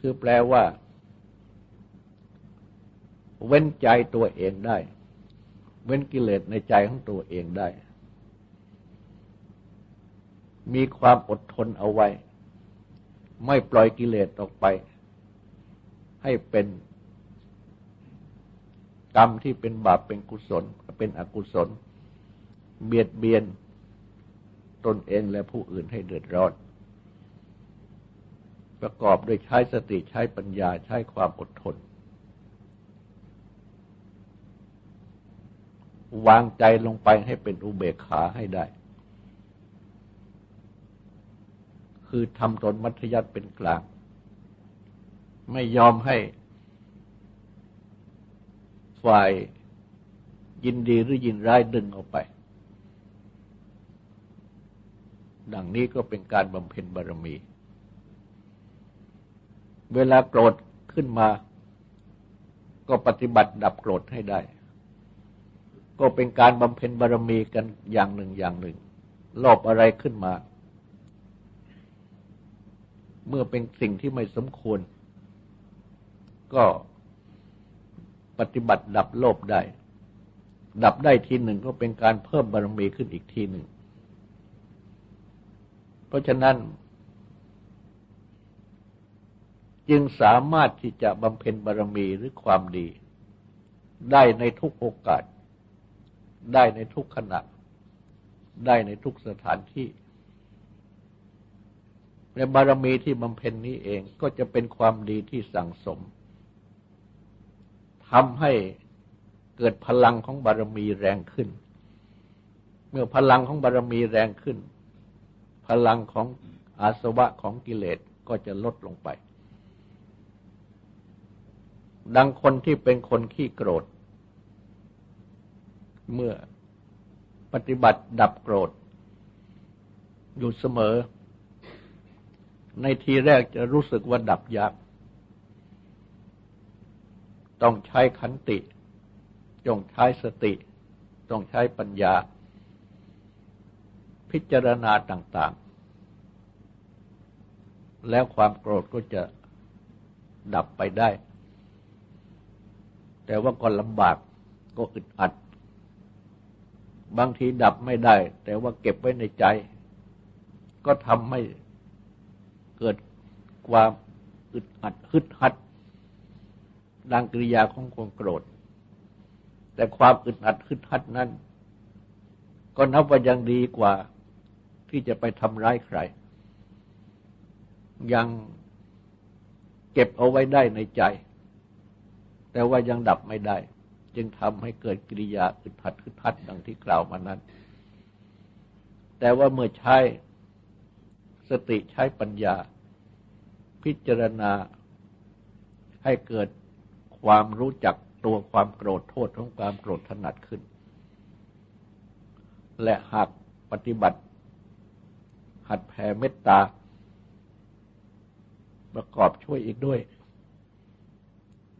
คือแปลว่า เว้นใจตัวเองได้ เว้นกิเลสในใจของตัวเองได้ มีความอดทนเอาไว้ ไม่ปล่อยกิเลสออกไป ให้เป็นกรรมที่เป็นบาปเป็นกุศล เป็นอกุศล เบียดเบียนตนเองและผู้อื่นให้เดือดร้อน ประกอบด้วยใช้สติใช้ปัญญาใช้ความอดทน วางใจลงไปให้เป็นอุเบกขาให้ได้ คือทำตนมัธยัติเป็นกลาง ไม่ยอมให้ ฝ่ายยินดีหรือยินร้ายดึงออกไป ดังนี้ก็เป็นการบำเพ็ญบารมี เวลาโกรธขึ้นมา ก็ปฏิบัติดับโกรธให้ได้ ก็เป็นการบำเพ็ญบารมีกันอย่างหนึ่งอย่างหนึ่ง รอบอะไรขึ้นมา เมื่อเป็นสิ่งที่ไม่สมควร ก็ปฏิบัติดับโลภได้ ดับได้ทีหนึ่งก็เป็นการเพิ่มบารมีขึ้นอีกทีหนึ่ง เพราะฉะนั้น จึงสามารถที่จะบำเพ็ญบารมีหรือความดี ได้ในทุกโอกาส ได้ในทุกขณะ ได้ในทุกสถานที่และบารมีที่บำเพ็ญนี้เองก็จะเป็นความดีที่สั่งสมทำให้เกิดพลังของบารมีแรงขึ้น เมื่อพลังของบารมีแรงขึ้น พลังของอาสวะของกิเลสก็จะลดลงไป ดังคนที่เป็นคนขี้โกรธ เมื่อปฏิบัติดับโกรธ อยู่เสมอ ในทีแรกจะรู้สึกว่าดับยาก ต้องใช้ขันติต้องใช้สติ ต้องใช้ปัญญา พิจารณาต่าง ๆ แล้วความโกรธก็จะดับไปได้ แต่ว่าก็ลำบากก็อึดอัด บางทีดับไม่ได้ แต่ว่าเก็บไว้ในใจ ก็ทำให้เกิดความอึดอัดฮึดฮัดดังกิริยาของความโกรธ แต่ความอึดอัดคึดทัดนั้น ก็นับว่ายังดีกว่าที่จะไปทำร้ายใคร ยังเก็บเอาไว้ได้ในใจ แต่ว่ายังดับไม่ได้ จึงทำให้เกิดกิริยาอึดทัดคึดทัดดังที่กล่าวมานั้น แต่ว่าเมื่อใช้สติใช้ปัญญา พิจารณาให้เกิดความรู้จักตัวความโกรธโทษของความโกรธถนัดขึ้น และหากปฏิบัติ หัดแผ่เมตตา ประกอบช่วยอีกด้วย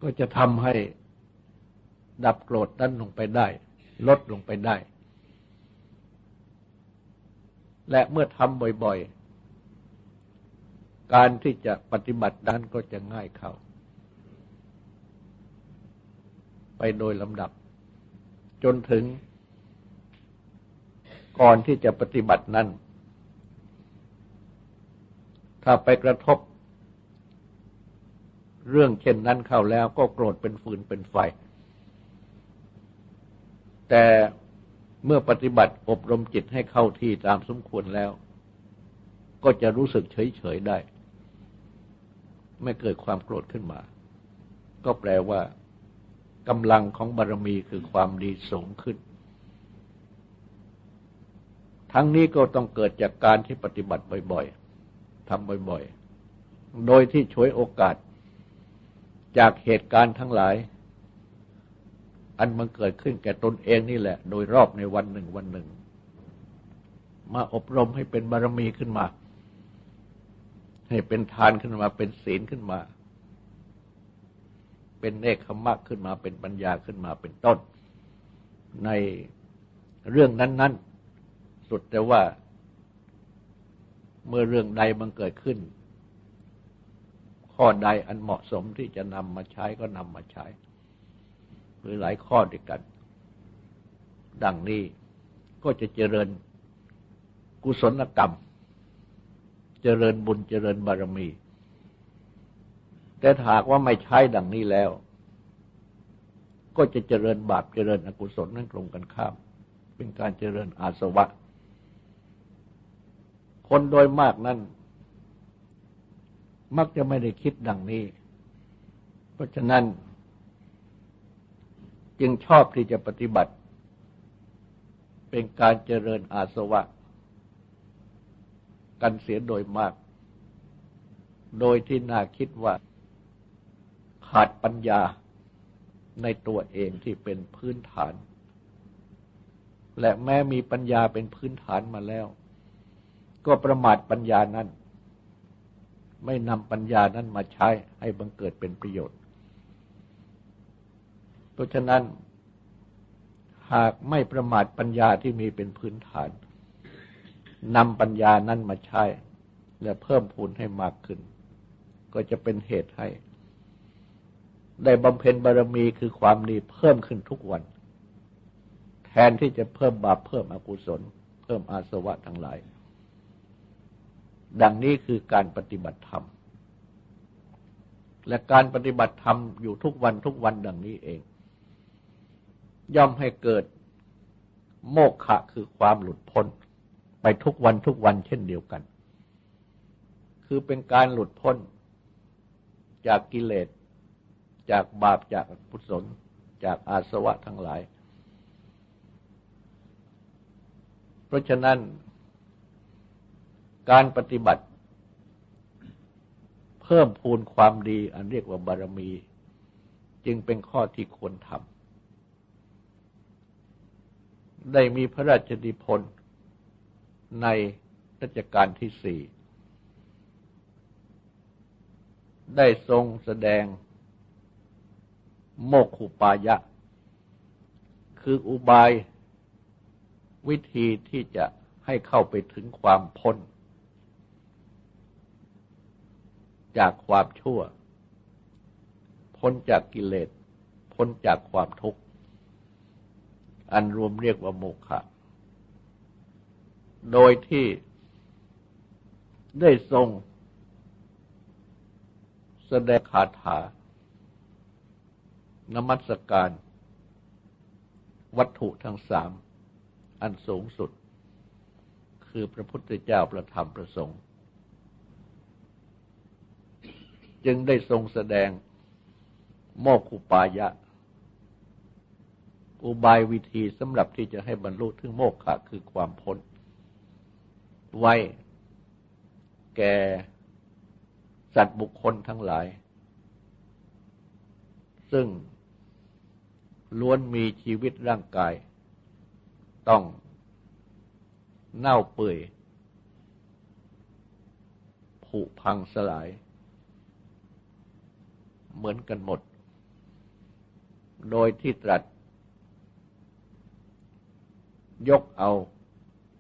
ก็จะทำให้ดับโกรธนั้นลงไปได้ ลดลงไปได้ และเมื่อทำบ่อยๆ การที่จะปฏิบัตินั้นก็จะง่ายเข้า ไปโดยลำดับ จนถึง ก่อนที่จะปฏิบัตินั้น ถ้าไปกระทบ เรื่องเช่นนั้นเข้าแล้วก็โกรธเป็นฟืนเป็นไฟ แต่เมื่อปฏิบัติอบรมจิตให้เข้าที่ตามสมควรแล้ว ก็จะรู้สึกเฉย ๆ ได้ ไม่เกิดความโกรธขึ้นมา ก็แปลว่ากำลังของบารมีคือความดีสูงขึ้น ทั้งนี้ก็ต้องเกิดจากการที่ปฏิบัติบ่อย ๆทำบ่อย ๆ โดยที่ช่วยโอกาส จากเหตุการณ์ทั้งหลาย อันมันเกิดขึ้นแก่ตนเองนี่แหละ โดยรอบในวันหนึ่งวันหนึ่ง มาอบรมให้เป็นบารมีขึ้นมา ให้เป็นทานขึ้นมาเป็นศีลขึ้นมา เป็นเนคขมะขึ้นมาเป็นปัญญาขึ้นมาเป็นต้น ในเรื่องนั้น ๆ สุดแต่ว่า เมื่อเรื่องใดมันเกิดขึ้น ข้อใดอันเหมาะสมที่จะนำมาใช้ก็นำมาใช้ หรือหลายข้อด้วยกัน ดังนี้ก็จะเจริญกุศลกรรม เจริญบุญเจริญบารมี แต่หากว่าไม่ใช้ดังนี้แล้ว ก็จะเจริญบาปเจริญอกุศลนั่นตรงกันข้าม เป็นการเจริญอาสวะ คนโดยมากนั้น มักจะไม่ได้คิดดังนี้ เพราะฉะนั้น จึงชอบที่จะปฏิบัติ เป็นการเจริญอาสวะ กันเสียโดยมาก โดยที่น่าคิดว่า ขาดปัญญาในตัวเองที่เป็นพื้นฐาน และแม้มีปัญญาเป็นพื้นฐานมาแล้ว ก็ประมาทปัญญานั้น ไม่นำปัญญานั้นมาใช้ให้บังเกิดเป็นประโยชน์ เพราะฉะนั้น หากไม่ประมาทปัญญาที่มีเป็นพื้นฐานนำปัญญานั้นมาใช้ และเพิ่มพูนให้มากขึ้น ก็จะเป็นเหตุให้ ได้บำเพ็ญบารมีคือความดีเพิ่มขึ้นทุกวัน แทนที่จะเพิ่มบาปเพิ่มอกุศล เพิ่มอาสวะทั้งหลาย ดังนี้คือการปฏิบัติธรรม และการปฏิบัติธรรมอยู่ทุกวันทุกวันดังนี้เอง ย่อมให้เกิดโมกขะคือความหลุดพ้น ไปทุกวันทุกวันเช่นเดียวกัน คือเป็นการหลุดพ้น จากกิเลส จากบาปจากกุศลจากอาสวะทั้งหลาย เพราะฉะนั้น การปฏิบัติ เพิ่มพูนความดีอันเรียกว่าบารมี จึงเป็นข้อที่ควรทำได้มีพระราชดิพนในรัชกาลที่สี่ได้ทรงแสดงโมกขุปายะ คืออุบายวิธีที่จะให้เข้าไปถึงความพ้น จากความชั่ว พ้นจากกิเลส พ้นจากความทุกข์ อันรวมเรียกว่าโมกขะโดยที่ได้ทรงแสดงคาถานมัสการ วัตถุทั้งสาม อันสูงสุด คือพระพุทธเจ้าประธรรมประสงค์ จึงได้ทรงแสดงโมกุปายะ อุบายวิธีสำหรับที่จะให้บรรลุถึงโมกขะคือความพ้น ไว้แก่สัตว์บุคคลทั้งหลาย ซึ่งล้วนมีชีวิตร่างกาย ต้องเน่าเปื่อยผุพังสลาย เหมือนกันหมด โดยที่ตรัส ยกเอา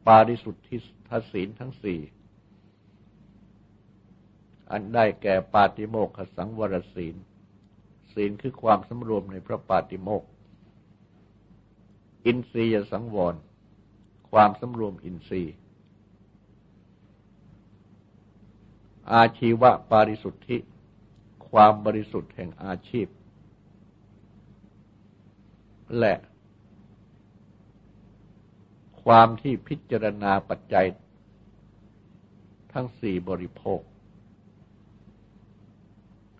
ปาริสุทธิทศีลทั้งสี่ อันได้แก่ปาติโมกขสังวรศีล ศีลคือความสำรวมในพระปาติโมก อินทรียสังวร ความสำรวมอินทรีย์อาชีวะปาริสุทธิ ความบริสุทธิ์แห่งอาชีพ และความที่พิจารณาปัจจัยทั้งสี่บริโภค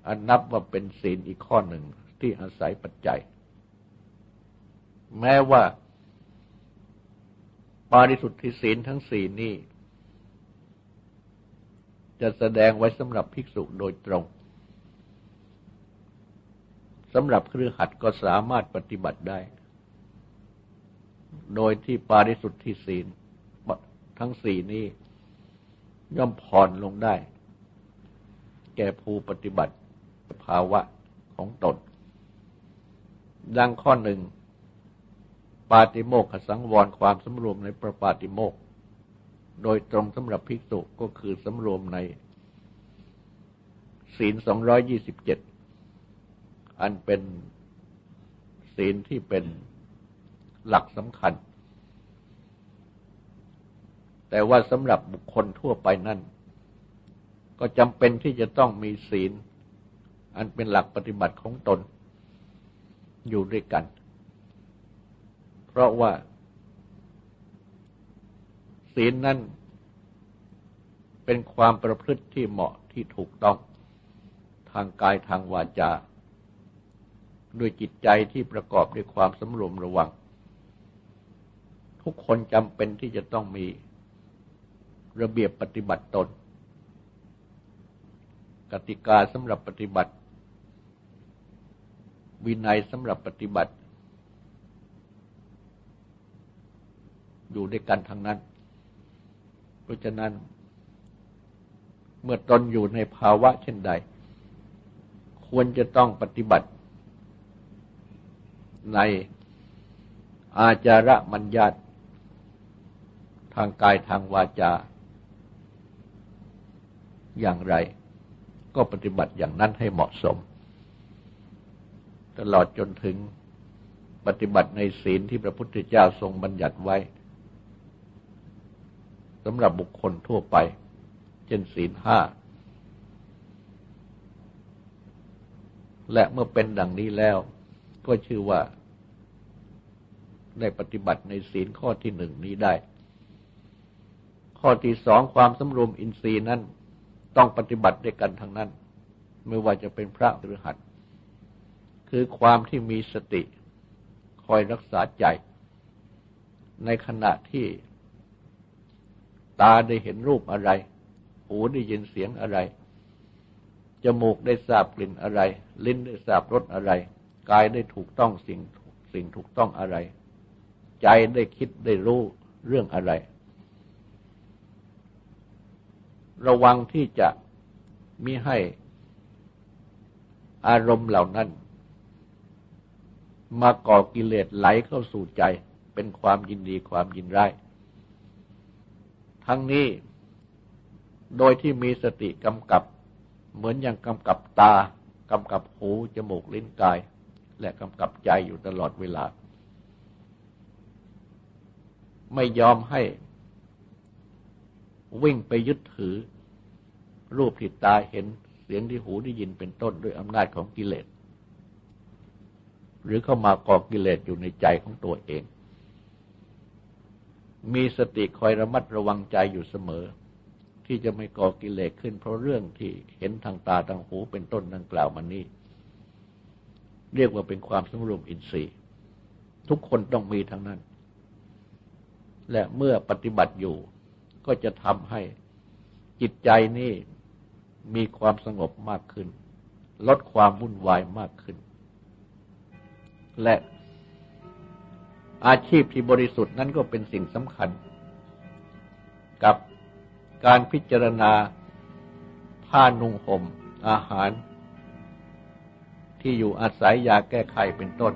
อันนับว่าเป็นศีลอีกข้อหนึ่งที่อาศัยปัจจัย แม้ว่าปาริสุทธิศีลทั้งสี่นี้ จะแสดงไว้สำหรับภิกษุโดยตรง สำหรับเครือขัดก็สามารถปฏิบัติได้ โดยที่ปาริสุทธิศีลทั้งสี่นี้ ย่อมผ่อนลงได้ แก่ผู้ปฏิบัติภาวะของตน ดังข้อหนึ่ง ปาติโมกขสังวรความสำรวมในประปาติโมก โดยตรงสำหรับภิกษุก็คือสำรวมในศีลสองร้อยยี่สิบเจ็ด อันเป็นศีลที่เป็นหลักสำคัญ แต่ว่าสำหรับบุคคลทั่วไปนั่น ก็จำเป็นที่จะต้องมีศีล อันเป็นหลักปฏิบัติของตน อยู่ด้วยกัน เพราะว่า ศีลนั้นเป็นความประพฤติที่เหมาะที่ถูกต้องทางกายทางวาจา ด้วยจิตใจที่ประกอบด้วยความสำรวมระวัง ทุกคนจำเป็นที่จะต้องมีระเบียบปฏิบัติตน กติกาสำหรับปฏิบัติ วินัยสำหรับปฏิบัติ อยู่ด้วยกันทั้งนั้น เพราะฉะนั้น เมื่อตนอยู่ในภาวะเช่นใด ควรจะต้องปฏิบัติ ในอาจาระมัญญาตทางกายทางวาจา อย่างไร ก็ปฏิบัติอย่างนั้นให้เหมาะสม ตลอดจนถึงปฏิบัติในศีลที่พระพุทธเจ้าทรงบัญญัติไว้สำหรับบุคคลทั่วไป เช่นศีลห้า และเมื่อเป็นดังนี้แล้ว ก็ชื่อว่า ได้ปฏิบัติในศีลข้อที่หนึ่งนี้ได้ ข้อที่สองความสำรวมอินทรีย์นั้นต้องปฏิบัติด้วยกันทั้งนั้น ไม่ว่าจะเป็นพระหรือหัดคือความที่มีสติคอยรักษาใจ ในขณะที่ตาได้เห็นรูปอะไร หูได้ยินเสียงอะไร จมูกได้ทราบกลิ่นอะไร ลิ้นได้ทราบรสอะไร กายได้ถูกต้องสิ่งสิ่งถูกต้องอะไร ใจได้คิดได้รู้เรื่องอะไร ระวังที่จะมิให้อารมณ์เหล่านั้น มาก่อกิเลสไหลเข้าสู่ใจเป็นความยินดีความยินร้าย ทั้งนี้โดยที่มีสติกำกับ เหมือนอย่างกำกับตากำกับหู จมูกลิ้นกาย และกำกับใจอยู่ตลอดเวลา ไม่ยอมให้ วิ่งไปยึดถือ รูปที่ตาเห็นเสียงที่หูได้ยินเป็นต้นด้วยอำนาจของกิเลส หรือเข้ามาก่อกิเลสอยู่ในใจของตัวเอง มีสติคอยระมัดระวังใจอยู่เสมอ ที่จะไม่ก่อกิเลสขึ้น เพราะเรื่องที่เห็นทางตาทางหูเป็นต้นดังกล่าวมานี้เรียกว่าเป็นความสมรวมอินทรีย์ ทุกคนต้องมีทั้งนั้น และเมื่อปฏิบัติอยู่ ก็จะทำให้จิตใจนี้มีความสงบมากขึ้น ลดความวุ่นวายมากขึ้น และอาชีพที่บริสุทธิ์นั้นก็เป็นสิ่งสำคัญ กับการพิจารณาผ้านุ่งห่มอาหาร ที่อยู่อาศัยยาแก้ไขเป็นต้น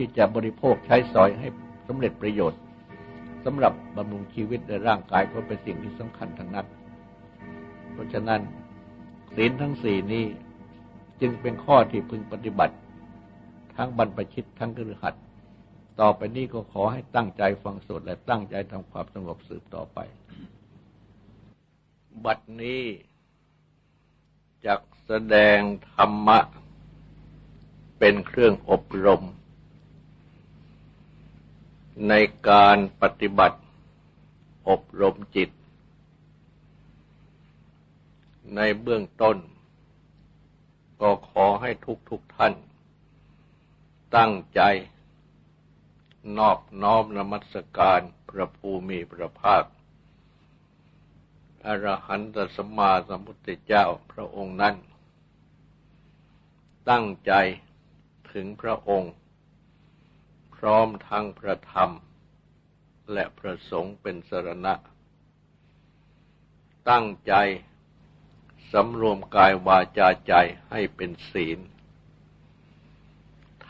ที่จะบริโภคใช้สอยให้สำเร็จประโยชน์สำหรับบำรุงชีวิตในร่างกายก็เป็นสิ่งที่สำคัญทั้งนั้น เพราะฉะนั้นศีลทั้งสี่นี้จึงเป็นข้อที่พึงปฏิบัติ ทั้งบรรพชิตทั้งกฤหัสต่อไปนี้ก็ขอให้ตั้งใจฟังสวดและตั้งใจทำความสงบสืบต่อไป บัดนี้จักแสดงธรรมะ เป็นเครื่องอบรม ในการปฏิบัติอบรมจิต ในเบื้องต้น ก็ขอให้ทุกทุกท่าน ตั้งใจ นอบน้อมนมัสการพระภูมิพระภาค อรหันตสมมาสัมพุทธเจ้าพระองค์นั้น ตั้งใจถึงพระองค์ พร้อมทั้งพระธรรม และพระสงฆ์เป็นสรณะ ตั้งใจสำรวมกายวาจาใจให้เป็นศีล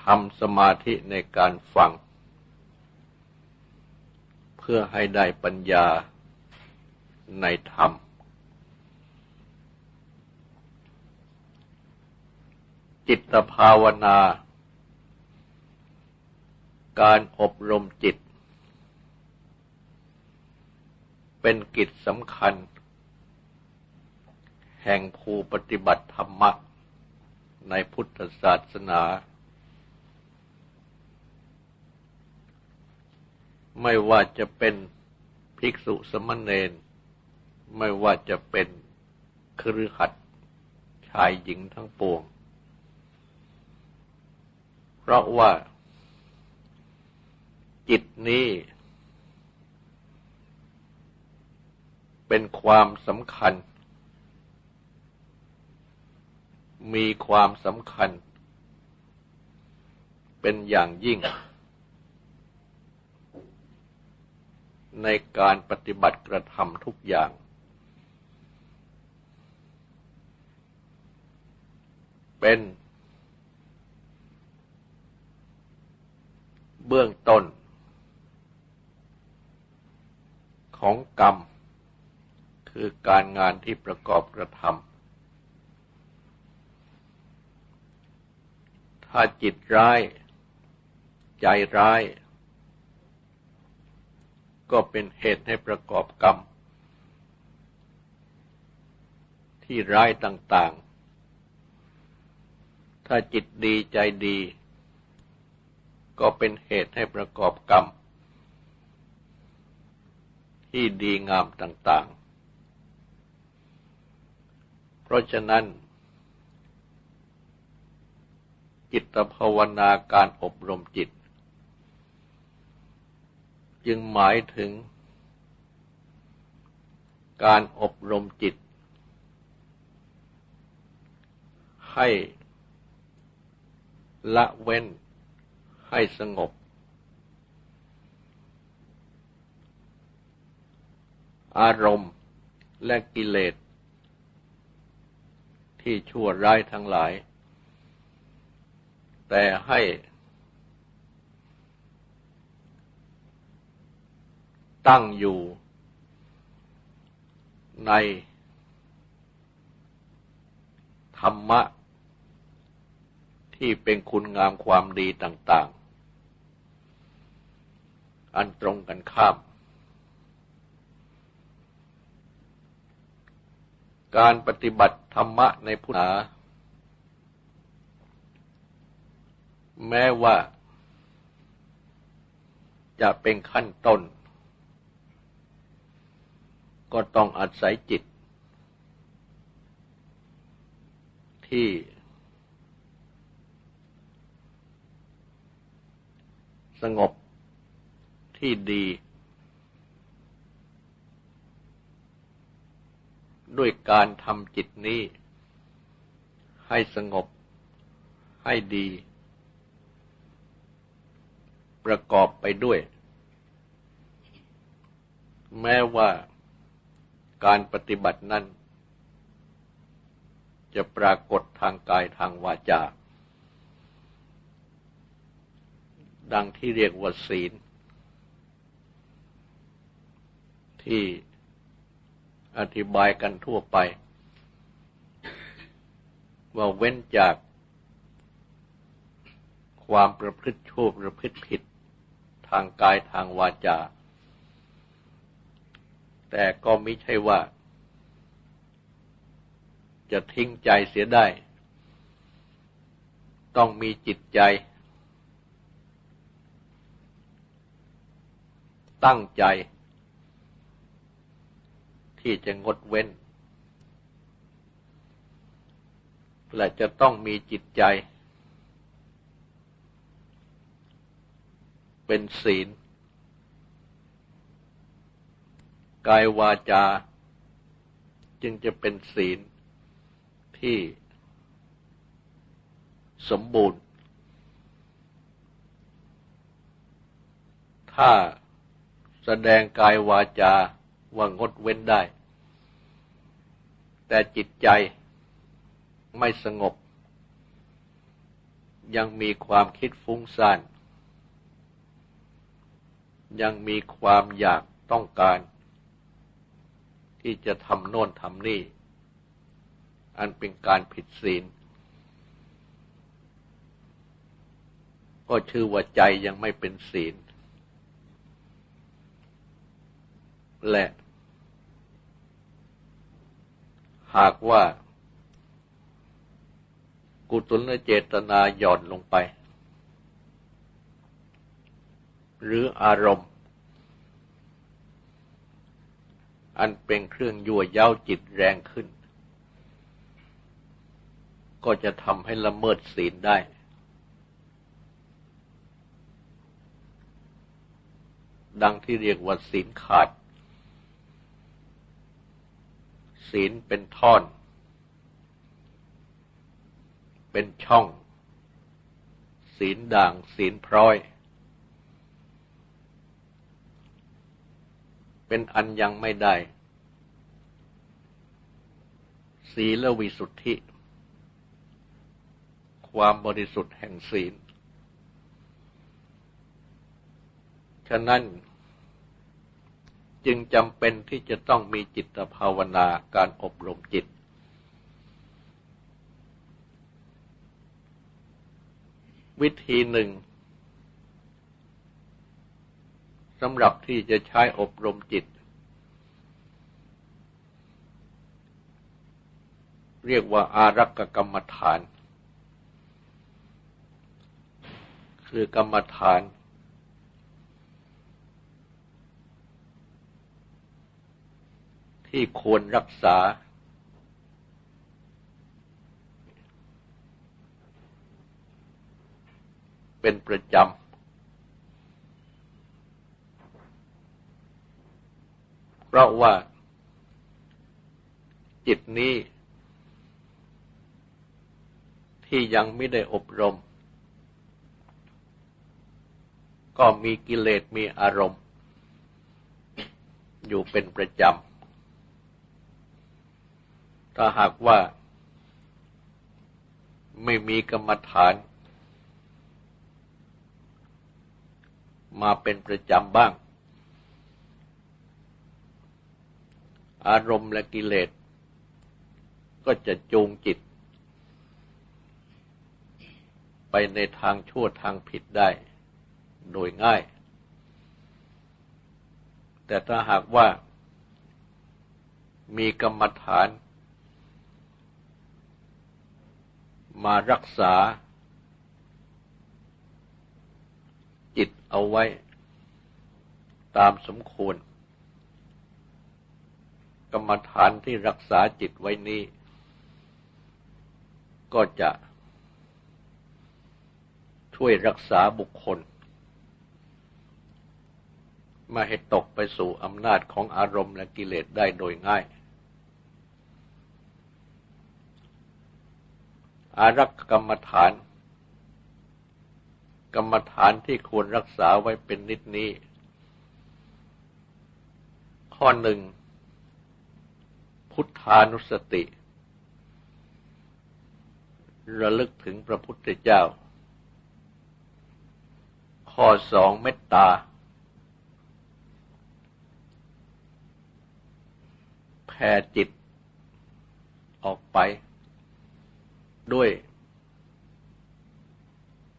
ทำสมาธิในการฟัง เพื่อให้ได้ปัญญาในธรรม จิตภาวนา การอบรมจิต เป็นกิจสำคัญ แห่งภูปฏิบัติธรรมะในพุทธศาสนา ไม่ว่าจะเป็นภิกษุสมณเณรไม่ว่าจะเป็นครือขัดชายหญิงทั้งปวง เพราะว่า จิตนี้ เป็นความสำคัญ มีความสำคัญ เป็นอย่างยิ่ง ในการปฏิบัติกระทำทุกอย่าง เป็นเบื้องต้น ของกรรม คือการงานที่ประกอบกระทำถ้าจิตร้าย ใจร้าย ก็เป็นเหตุให้ประกอบกรรม ที่ร้ายต่างๆ ถ้าจิตดีใจดี ก็เป็นเหตุให้ประกอบกรรม ที่ดีงามต่าง ๆ เพราะฉะนั้น จิตภาวนาการอบรมจิต จึงหมายถึง การอบรมจิต ให้ละเว้นให้สงบ อารมณ์และกิเลส ที่ชั่วร้ายทั้งหลาย แต่ให้ตั้งอยู่ในธรรมะ ที่เป็นคุณงามความดีต่าง ๆ อันตรงกันข้าม การปฏิบัติธรรมะในพุทธาแม้ว่า จะเป็นขั้นต้น ก็ต้องอาศัยจิต ที่ สงบที่ดี ด้วยการทำจิตนี้ ให้สงบ ให้ดี ประกอบไปด้วย แม้ว่าการปฏิบัตินั้น จะปรากฏทางกายทางวาจา ดังที่เรียกว่าศีล ที่ อธิบายกันทั่วไป ว่าเว้นจากความประพฤติชั่วประพฤติผิดทางกายทางวาจา แต่ก็ไม่ใช่ว่า จะทิ้งใจเสียได้ ต้องมีจิตใจ ตั้งใจ ที่จะงดเว้น และจะต้องมีจิตใจ เป็นศีล กายวาจา จึงจะเป็นศีลที่สมบูรณ์ ถ้าแสดงกายวาจา ว่างดเว้นได้ แต่จิตใจไม่สงบ ยังมีความคิดฟุ้งซ่าน ยังมีความอยากต้องการ ที่จะทำโน่นทำนี่ อันเป็นการผิดศีล ก็ชื่อว่าใจยังไม่เป็นศีล และ หากว่า กุศลเจตนาหย่อนลงไป หรืออารมณ์ อันเป็นเครื่องยั่วเย้าจิตแรงขึ้น ก็จะทำให้ละเมิดศีลได้ดังที่เรียกว่าศีลขาด ศีลเป็นท่อน เป็นช่อง ศีลด่างศีลพร้อย เป็นอันยังไม่ได้ ศีลวิสุทธิ ความบริสุทธิ์แห่งศีล ฉะนั้น จึงจำเป็นที่จะต้องมีจิตภาวนาการอบรมจิต วิธีหนึ่งสำหรับที่จะใช้อบรมจิต เรียกว่าอารักกกรรมฐาน คือกรรมฐาน ที่ควรรักษา เป็นประจำ เพราะว่า จิตนี้ ที่ยังไม่ได้อบรม ก็มีกิเลสมีอารมณ์ อยู่เป็นประจำ ถ้าหากว่าไม่มีกรรมฐาน มาเป็นประจำบ้าง อารมณ์และกิเลส ก็จะจูงจิต ไปในทางชั่วทางผิดได้โดยง่าย แต่ถ้าหากว่ามีกรรมฐาน มารักษา จิตเอาไว้ ตามสมควร กรรมฐานที่รักษาจิตไว้นี้ ก็จะช่วยรักษาบุคคลม่ให้ตกไปสู่อำนาจของอารมณ์และกิเลสได้โดยง่าย อารักกรรมฐาน กรรมฐานที่ควรรักษาไว้เป็นนิดนี้ ข้อหนึ่ง พุทธานุสติ ระลึกถึงพระพุทธเจ้า ข้อสองเมตตา แผ่จิตออกไป ด้วย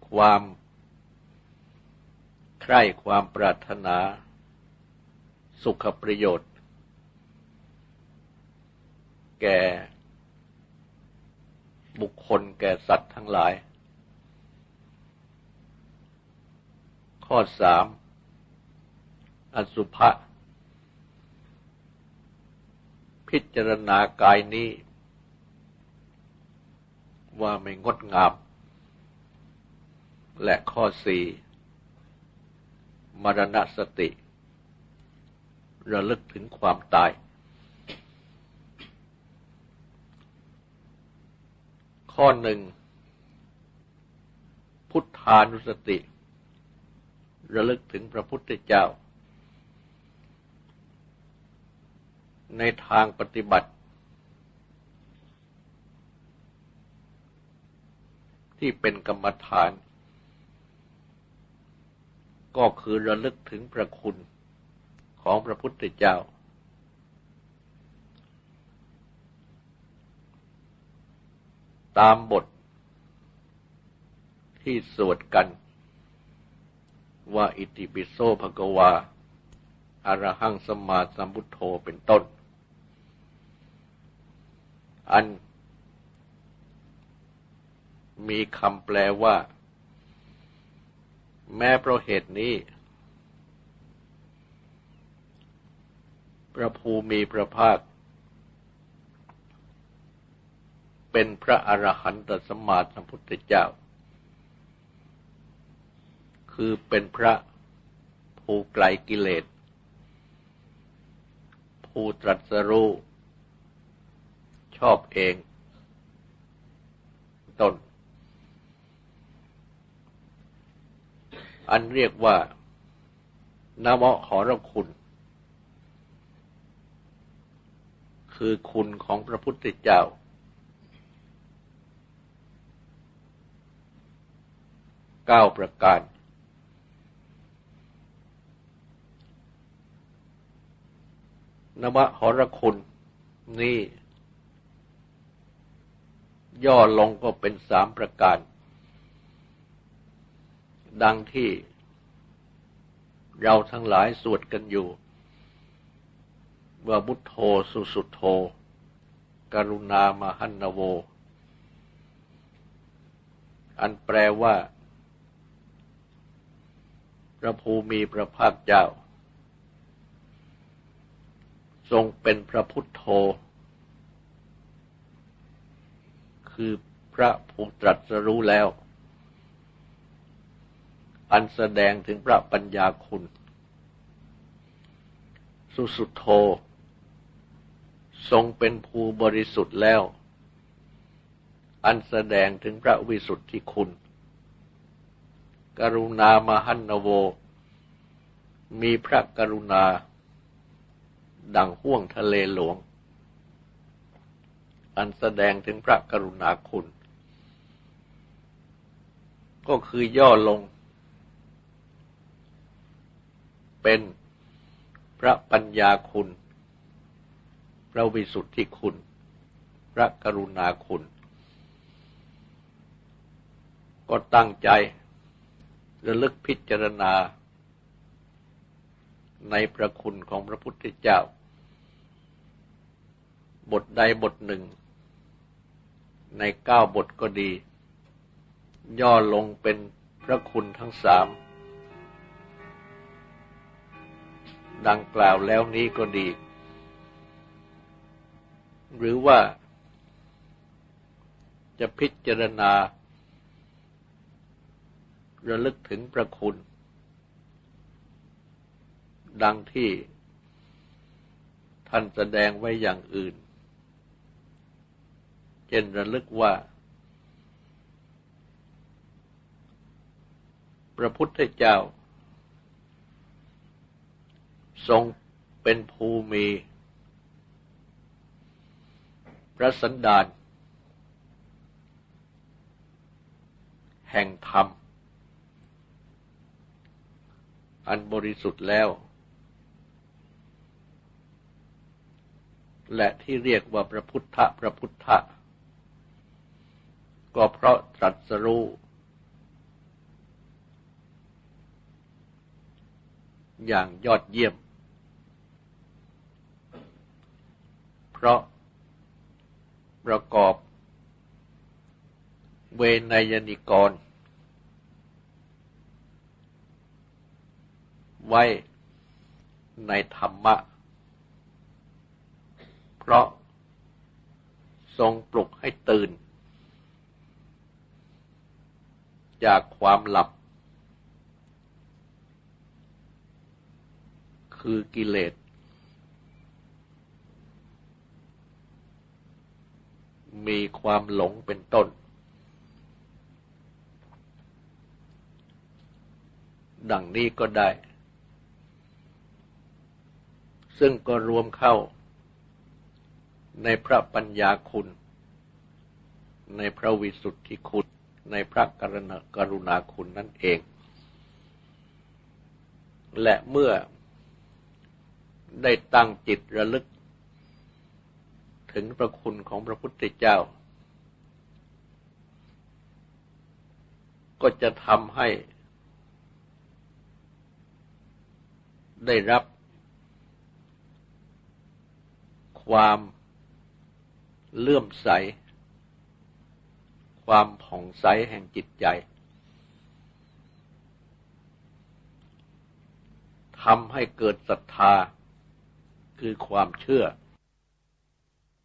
ความใคร่ความปรารถนา สุขประโยชน์ แก่บุคคลแก่สัตว์ทั้งหลาย ข้อสามอสุภะพิจารณากายนี้ ว่าไม่งดงาม และข้อสี่มรณสติ ระลึกถึงความตาย ข้อหนึ่ง พุทธานุสติ ระลึกถึงพระพุทธเจ้า ในทางปฏิบัติ ที่เป็นกรรมฐาน ก็คือระลึกถึงพระคุณของพระพุทธเจ้า ตามบทที่สวดกัน ว่าอิติปิโสภะกวาอรหังสมมาสัมพุทโธเป็นต้น อัน มีคำแปลว่า แม้เพราะเหตุนี้ พระภูมิพระภาค เป็นพระอรหันตสมมาสัมพุทธเจ้า คือเป็นพระภูไกลกิเลส ผู้ตรัสรู้ชอบเอง ต้น อันเรียกว่า นามหรคุณ คือคุณของพระพุทธเจ้า เก้าประการนวหรคุณนี่ ย่อลงก็เป็นสามประการ ดังที่เราทั้งหลายสวดกันอยู่ ว่าบุตโธสุสุโธ กรุณามหันนโว อันแปลว่า พระภูมิพระภาคเจ้า ทรงเป็นพระพุทธโธ คือพระผู้ตรัสรู้แล้ว อันแสดงถึงพระปัญญาคุณ สุสุโธ ทรงเป็นภูบริสุทธิ์แล้ว อันแสดงถึงพระวิสุทธิคุณ กรุณามหันนโว มีพระกรุณา ดังห่วงทะเลหลวง อันแสดงถึงพระกรุณาคุณ ก็คือย่อลง เป็นพระปัญญาคุณ พระวิสุทธิคุณ พระกรุณาคุณ ก็ตั้งใจระลึกพิจารณา ในพระคุณของพระพุทธเจ้า บทใดบทหนึ่ง ในเก้าบทก็ดี ย่อลงเป็นพระคุณทั้งสาม ดังกล่าวแล้วนี้ก็ดี หรือว่าจะพิจารณา ระลึกถึงพระคุณ ดังที่ท่านแสดงไว้อย่างอื่น เช่นระลึกว่า พระพุทธเจ้า ทรงเป็นภูมิ พระสันดาน แห่งธรรม อันบริสุทธิ์แล้ว และที่เรียกว่าพระพุทธพระพุทธก็เพราะตรัสรู้อย่างยอดเยี่ยม เพราะประกอบเวนยนิกร ไว้ในธรรมะ เพราะทรงปลุกให้ตื่น จากความหลับ คือกิเลส มีความหลงเป็นต้น ดังนี้ก็ได้ ซึ่งก็รวมเข้า ในพระปัญญาคุณ ในพระวิสุทธิคุณ ในพระกรณกรุณาคุณนั่นเอง และเมื่อได้ตั้งจิตระลึก ถึงพระคุณของพระพุทธเจ้า ก็จะทำให้ ได้รับ ความเลื่อมใส ความผ่องใสแห่งจิตใจทำให้เกิดศรัทธาคือความเชื่อ